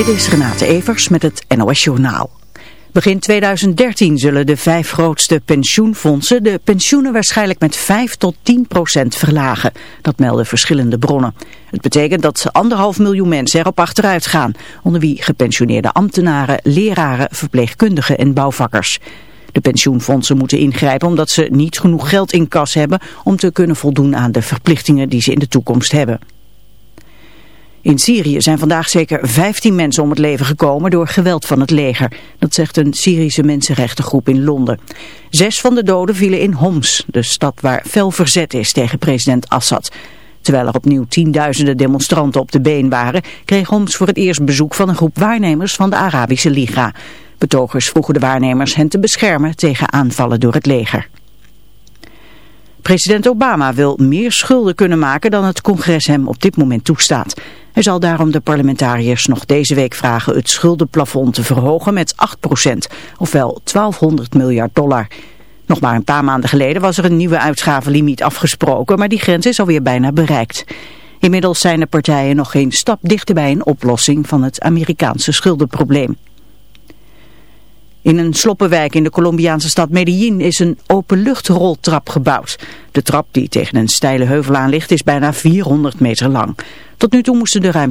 Dit is Renate Evers met het NOS Journaal. Begin 2013 zullen de vijf grootste pensioenfondsen de pensioenen waarschijnlijk met 5 tot 10 procent verlagen. Dat melden verschillende bronnen. Het betekent dat anderhalf miljoen mensen erop achteruit gaan, onder wie gepensioneerde ambtenaren, leraren, verpleegkundigen en bouwvakkers. De pensioenfondsen moeten ingrijpen omdat ze niet genoeg geld in kas hebben om te kunnen voldoen aan de verplichtingen die ze in de toekomst hebben. In Syrië zijn vandaag zeker 15 mensen om het leven gekomen door geweld van het leger. Dat zegt een Syrische mensenrechtengroep in Londen. Zes van de doden vielen in Homs, de stad waar fel verzet is tegen president Assad. Terwijl er opnieuw tienduizenden demonstranten op de been waren, kreeg Homs voor het eerst bezoek van een groep waarnemers van de Arabische Liga. Betogers vroegen de waarnemers hen te beschermen tegen aanvallen door het leger. President Obama wil meer schulden kunnen maken dan het congres hem op dit moment toestaat. Zal daarom de parlementariërs nog deze week vragen het schuldenplafond te verhogen met 8%, ofwel 1200 miljard dollar. Nog maar een paar maanden geleden was er een nieuwe uitgavenlimiet afgesproken, maar die grens is alweer bijna bereikt. Inmiddels zijn de partijen nog geen stap dichter bij een oplossing van het Amerikaanse schuldenprobleem. In een sloppenwijk in de Colombiaanse stad Medellin is een openluchtroltrap gebouwd. De trap die tegen een steile heuvel aan ligt is bijna 400 meter lang. Tot nu toe moesten de ruim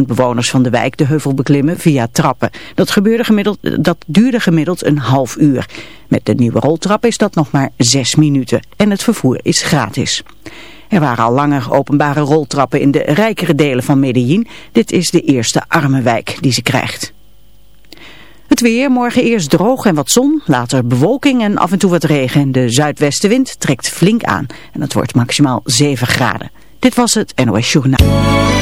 12.000 bewoners van de wijk de heuvel beklimmen via trappen. Dat, gebeurde gemiddeld, dat duurde gemiddeld een half uur. Met de nieuwe roltrap is dat nog maar 6 minuten en het vervoer is gratis. Er waren al langer openbare roltrappen in de rijkere delen van Medellin. Dit is de eerste arme wijk die ze krijgt. Het weer, morgen eerst droog en wat zon, later bewolking en af en toe wat regen. De zuidwestenwind trekt flink aan en het wordt maximaal 7 graden. Dit was het NOS Journaal.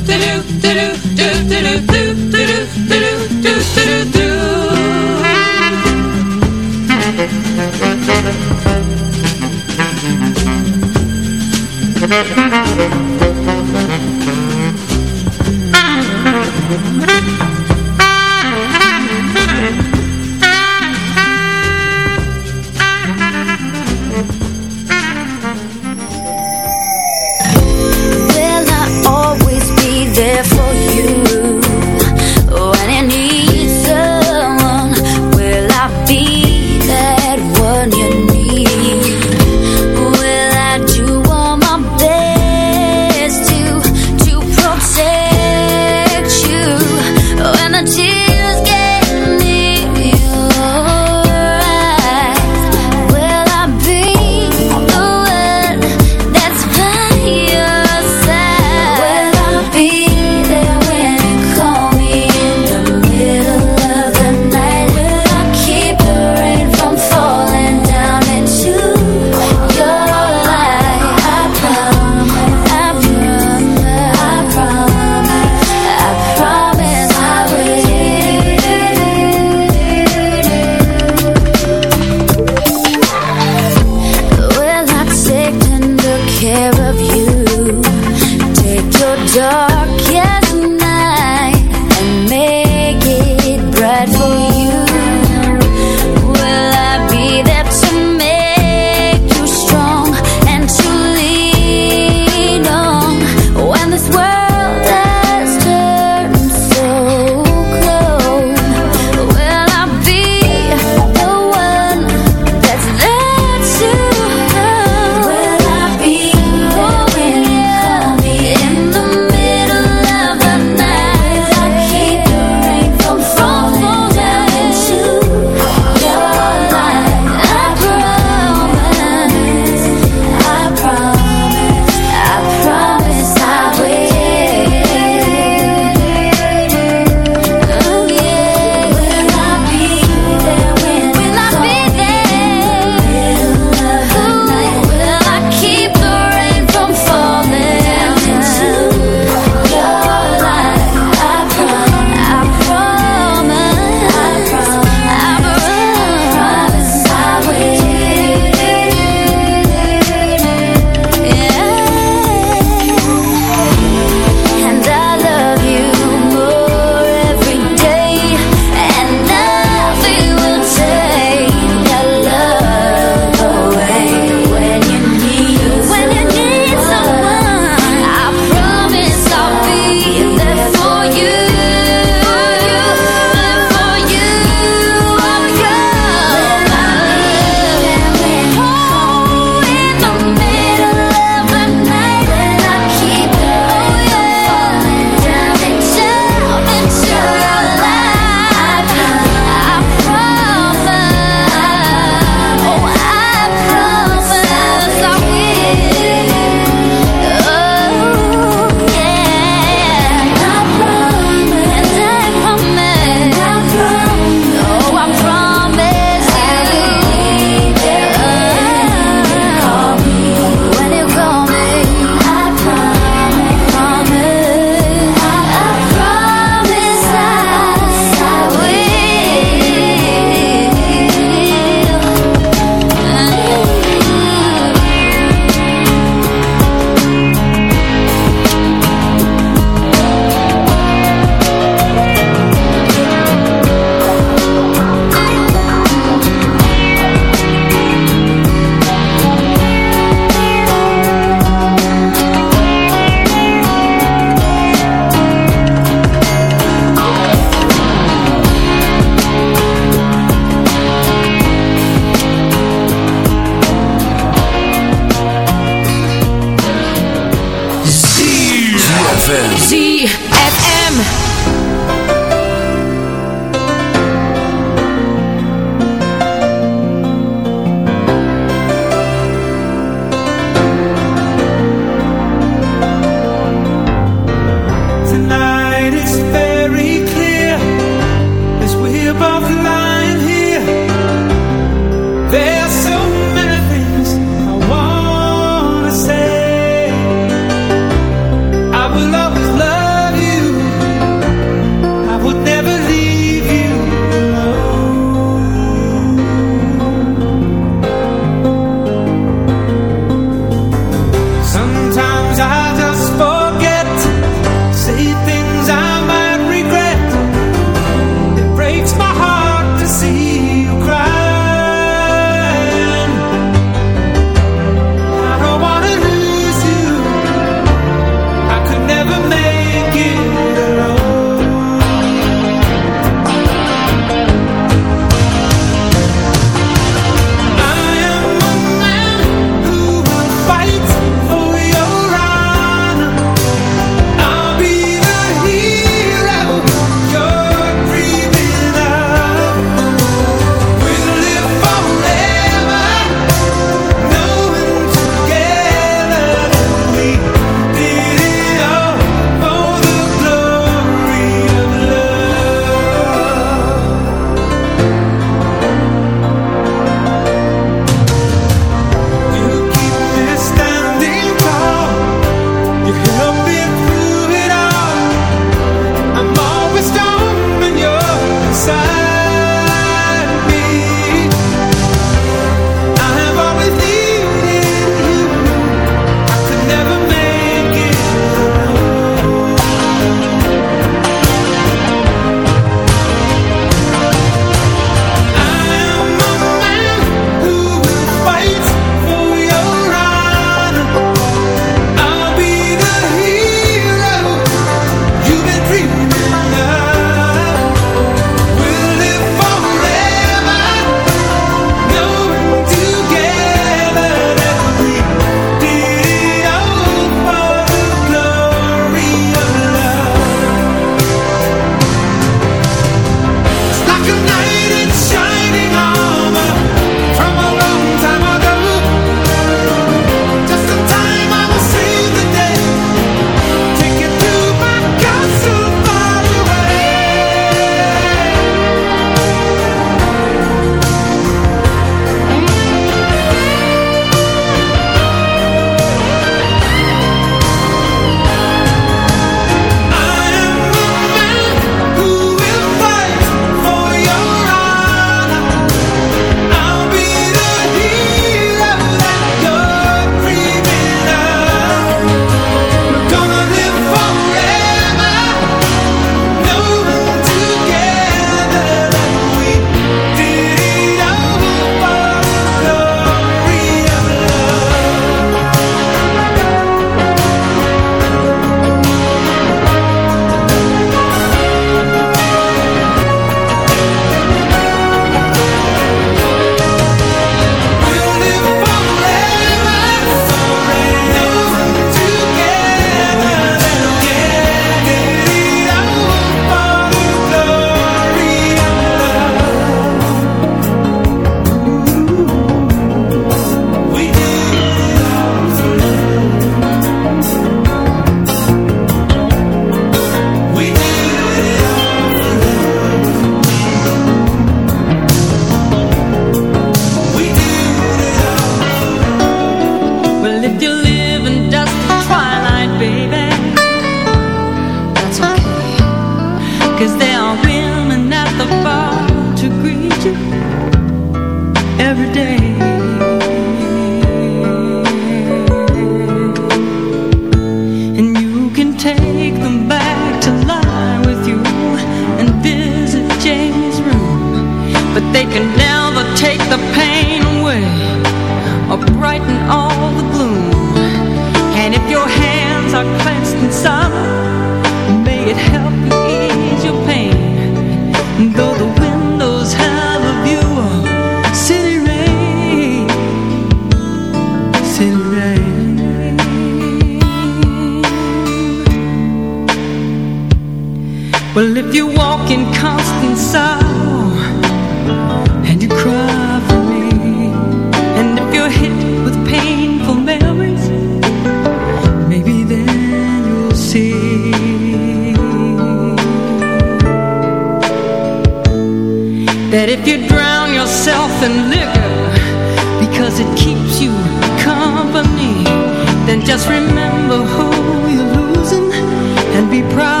be proud.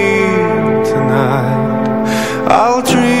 I'll dream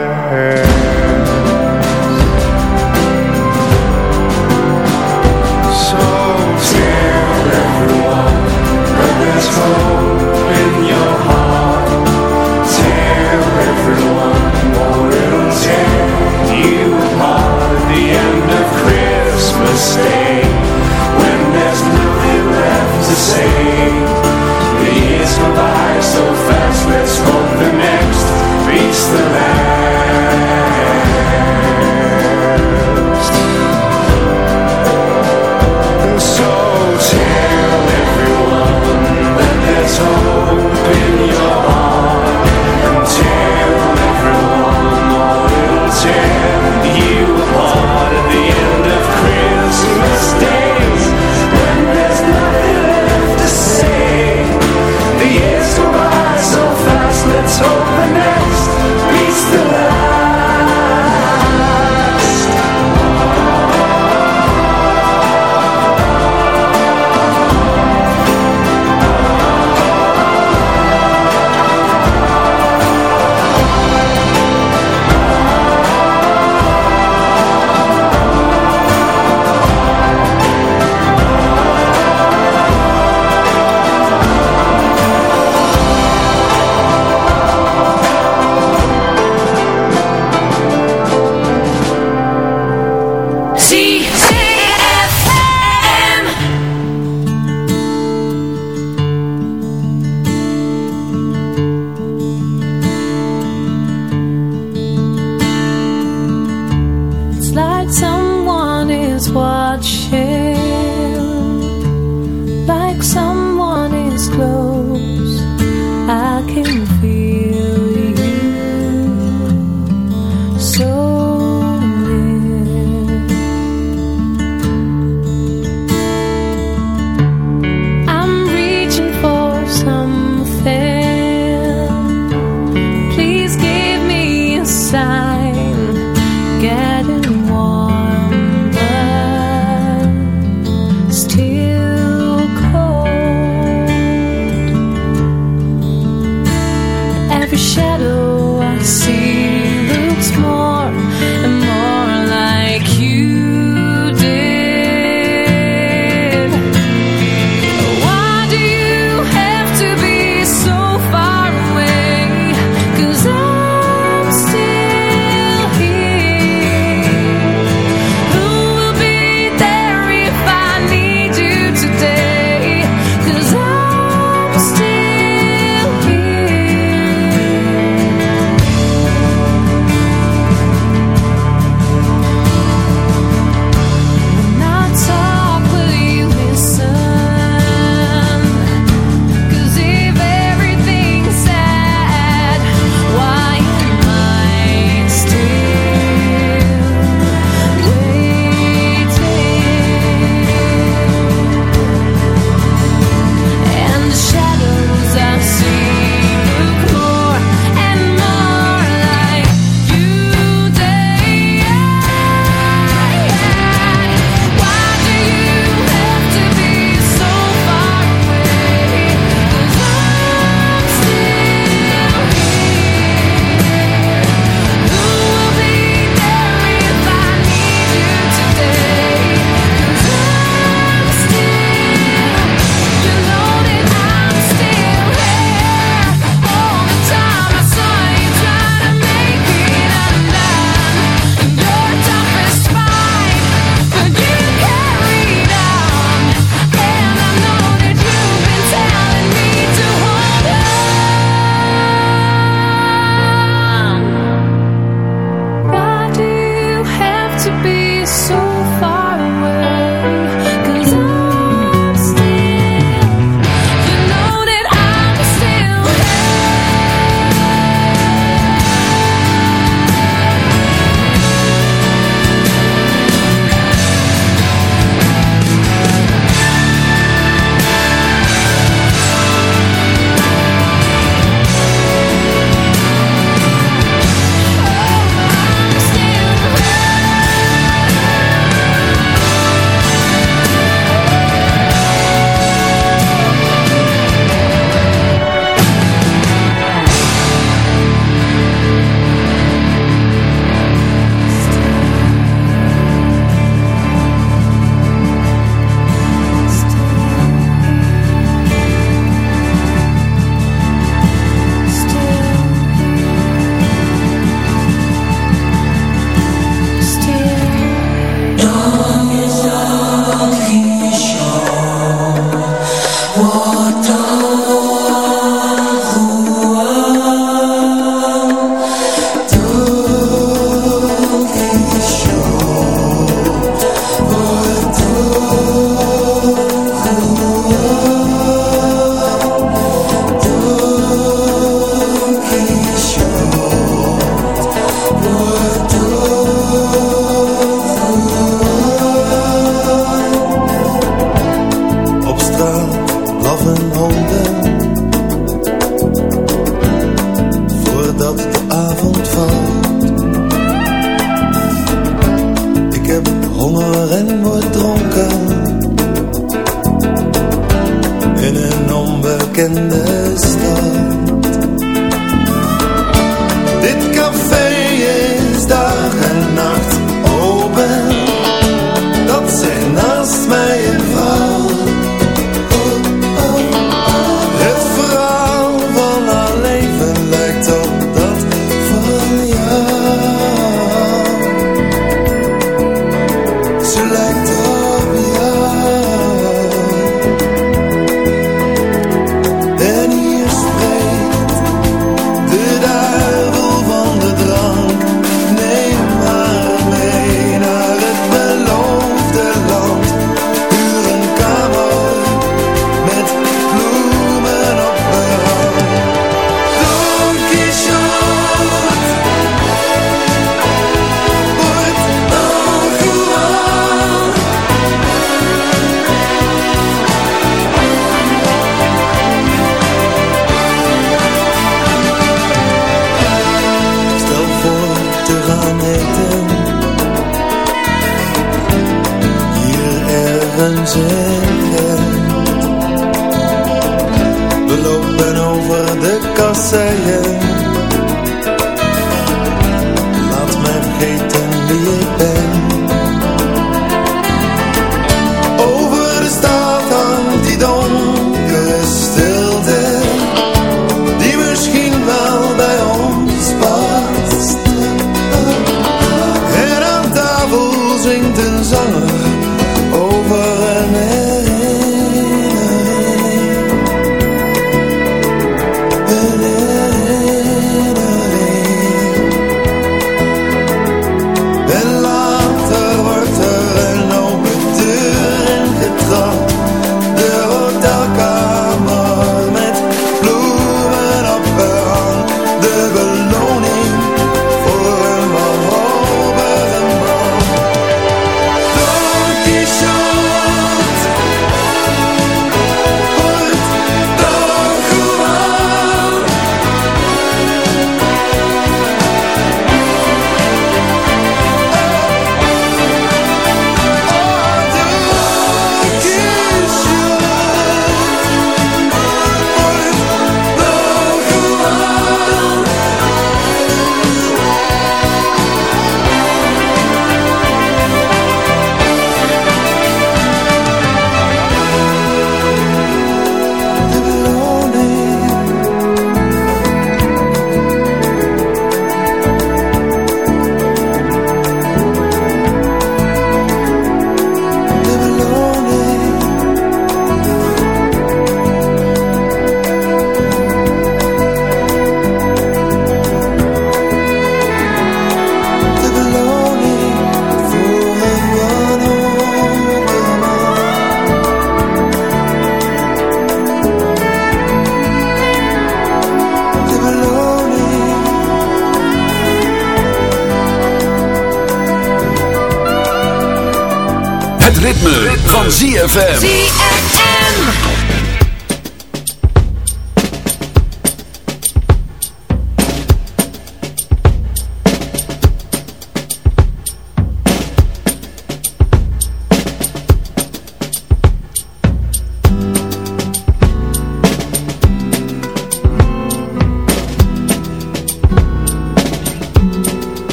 ZFM.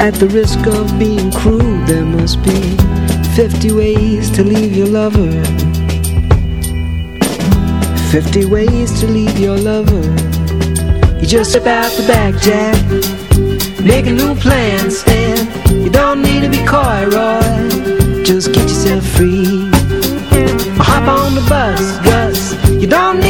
at the risk of being crude, there must be 50 ways to leave your lover. 50 ways to leave your lover. You just step out the back, Jack. Make a new plan, Stan. You don't need to be coy, Roy. Just get yourself free. Or hop on the bus, Gus. You don't need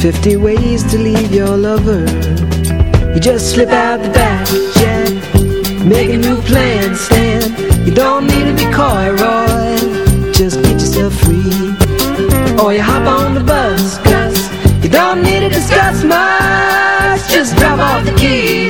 50 ways to leave your lover. You just slip out the back, Jack Make a new plan, Stan. You don't need to be coy, Roy. Just get yourself free. Or you hop on the bus, Gus You don't need to discuss much. Just drop off the key,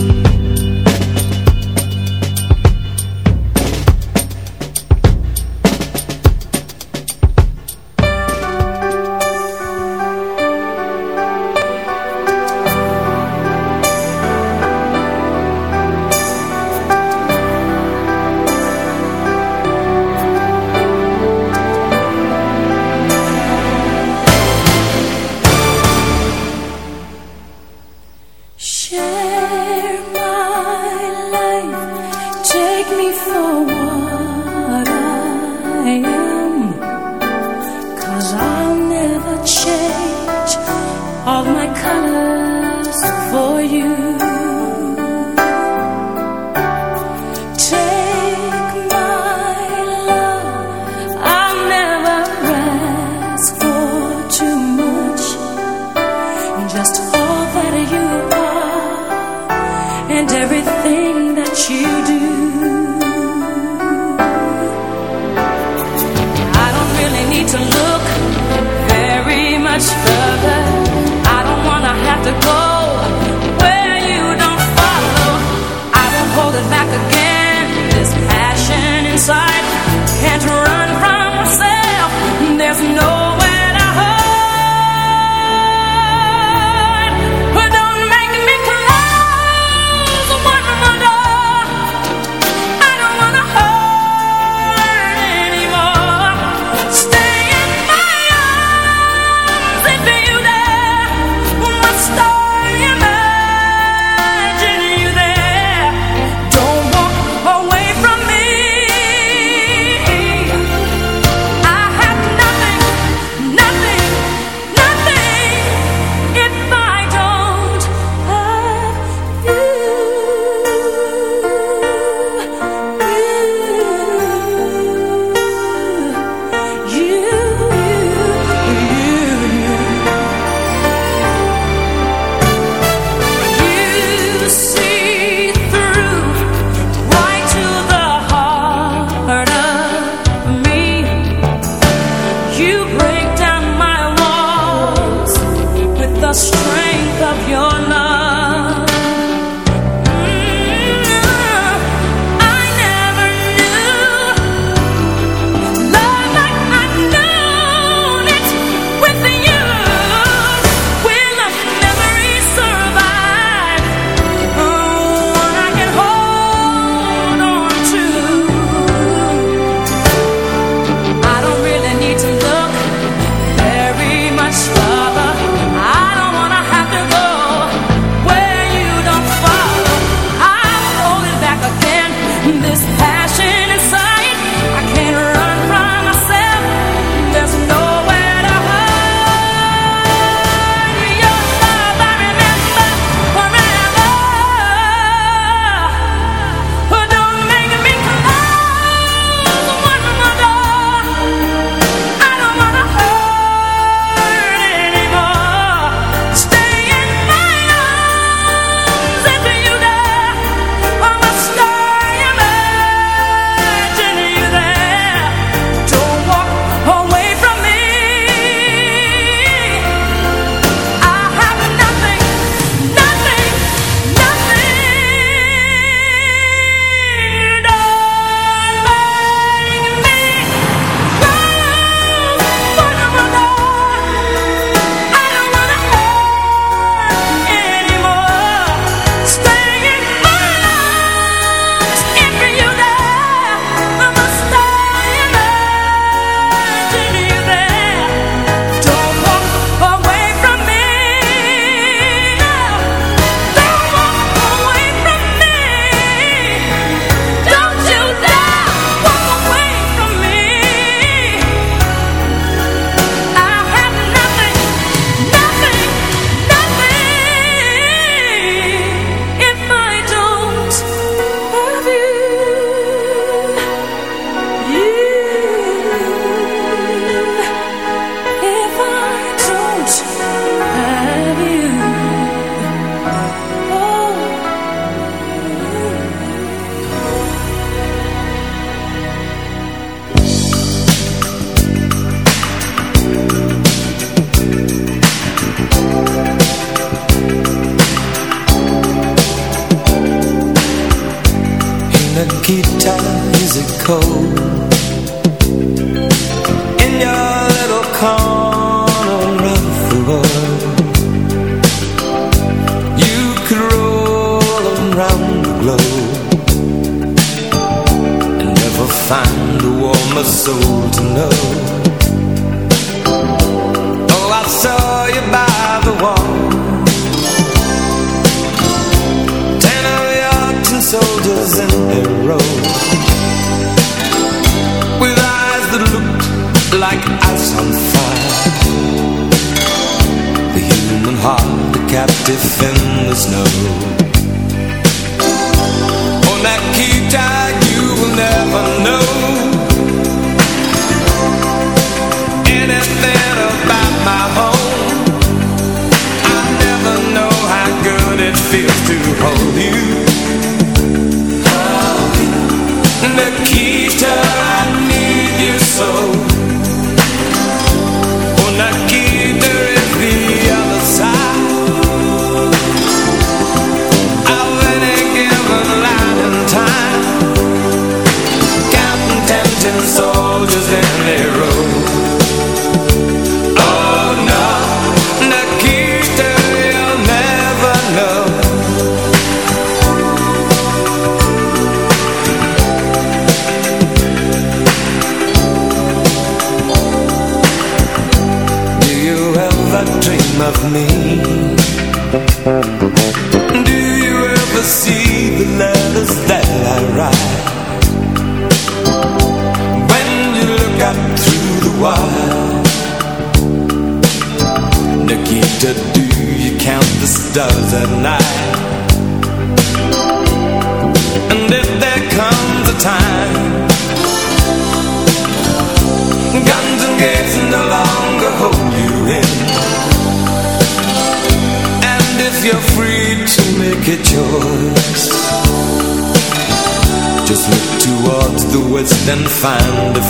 If in the snow.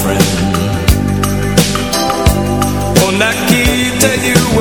friend. On that keep tell you.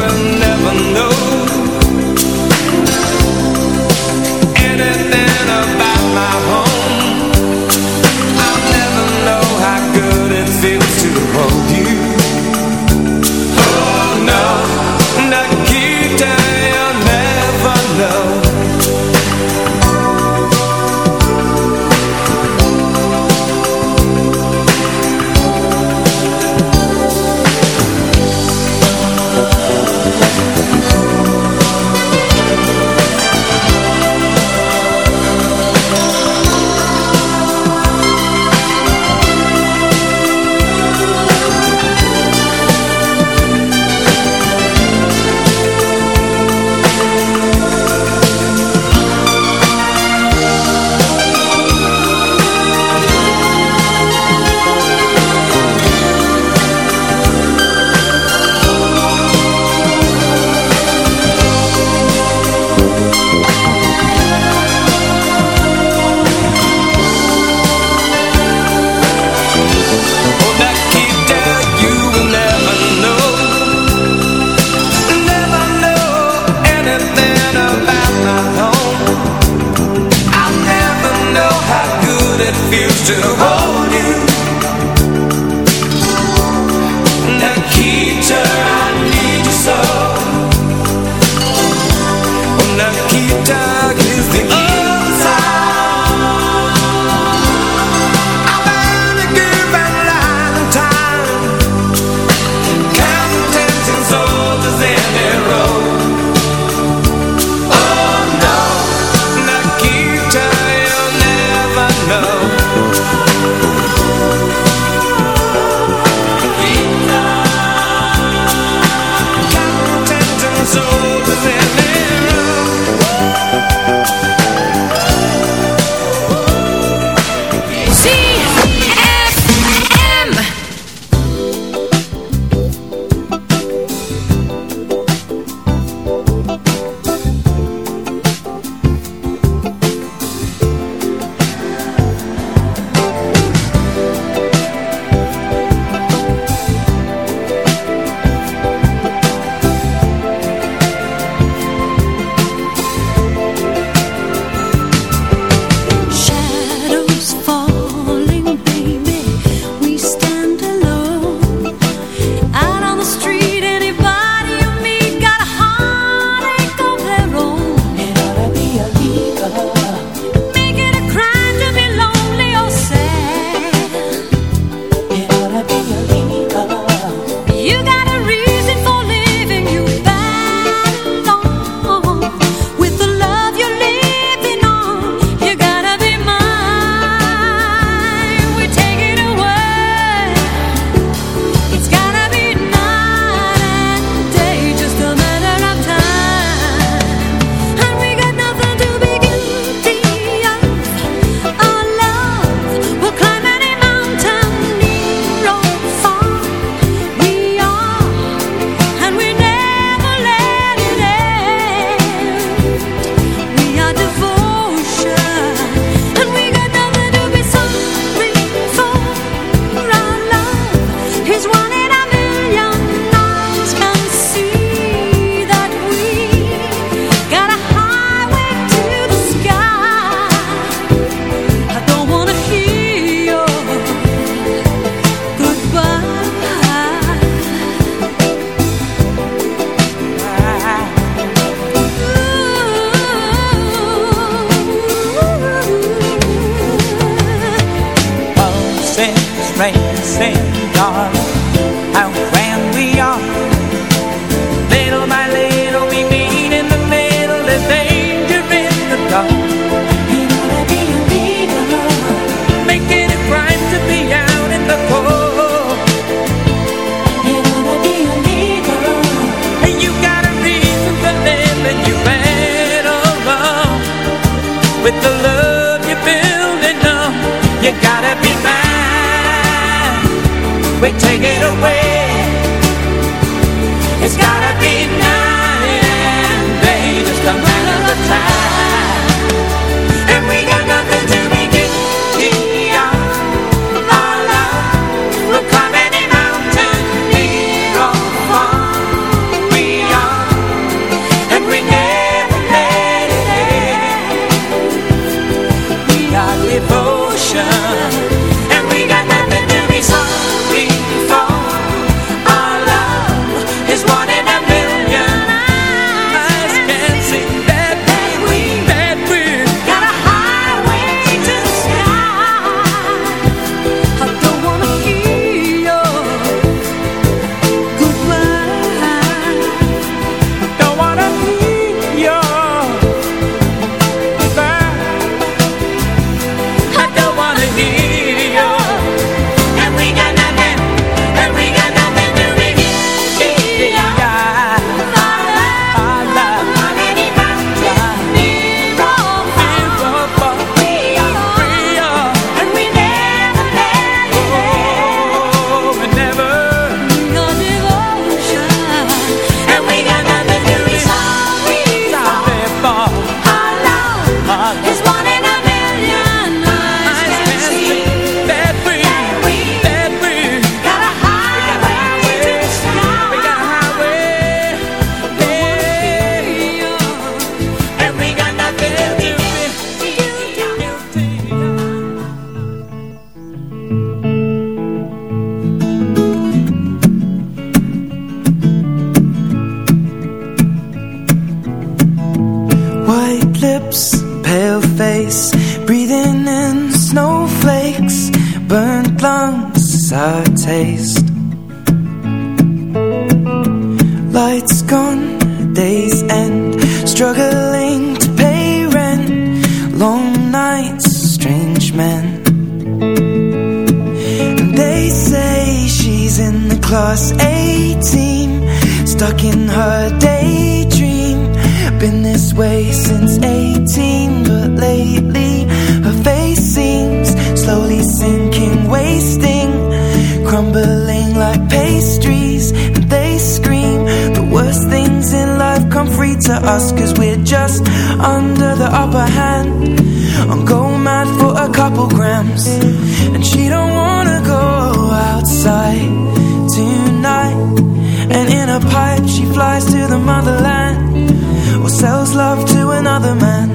pipe She flies to the motherland Or sells love to another man.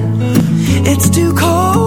It's too cold.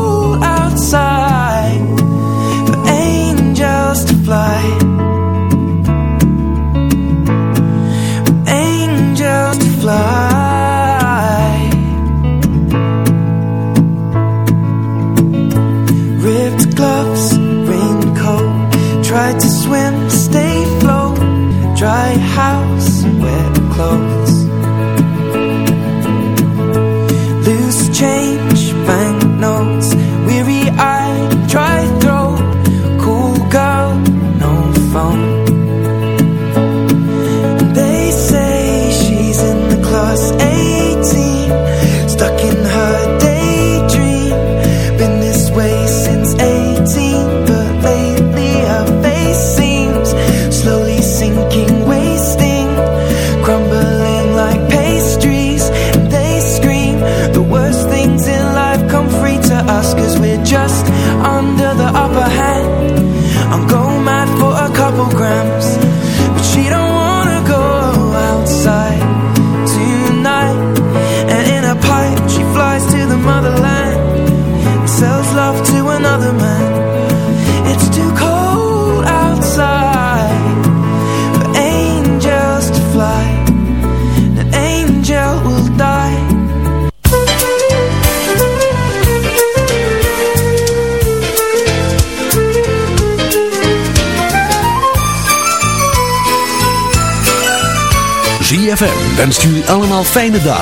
wenst u allemaal fijne dag.